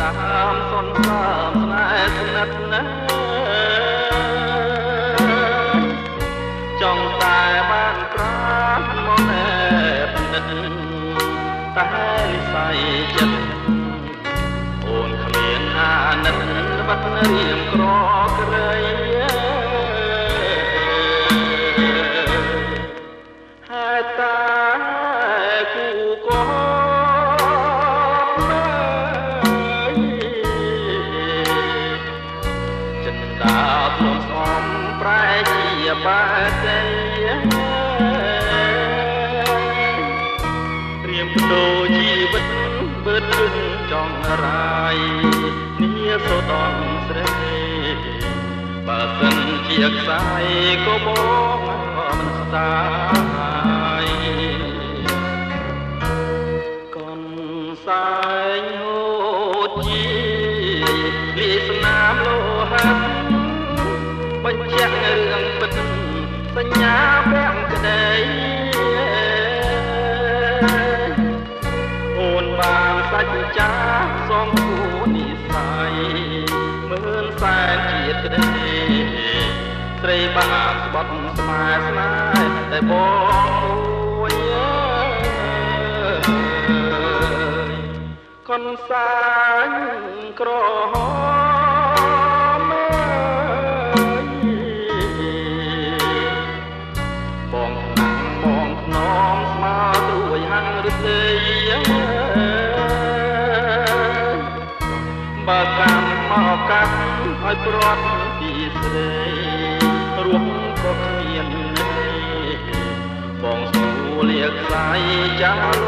ដាមសនសាមស្នេហ៍ស្និទ្ធណាចង់តែបានក្រាបមកណែបនិតតែនិស័យចិត្តអូនគ្មានអាណិតបាត់រៀងក្រក្រៃ បាតីត្រៀមបដូរជីវិតបឺតលឹងចង់រាយនាសូតនស្រីបើសិនជាខ្សែក៏បងមិនស្ដាយកនសែងហូតជាលីស្នាមលោហៈបញ្ជាក់រឿងពិតសញ្ញាពាក់ក្តីអូនបានសាច់ចាសំគួរនិស័យមើលសែនជាតិក្តីត្រីបានស្បត់ស្មែស្នេហ៍តែបងមួយកនសាញក្រហ បើកម្មមកកាត់ឲ្យព្រាត់ពីស្រីរស់ក៏គ្មានន័យបងស្រួលលាខ្សែចាលោ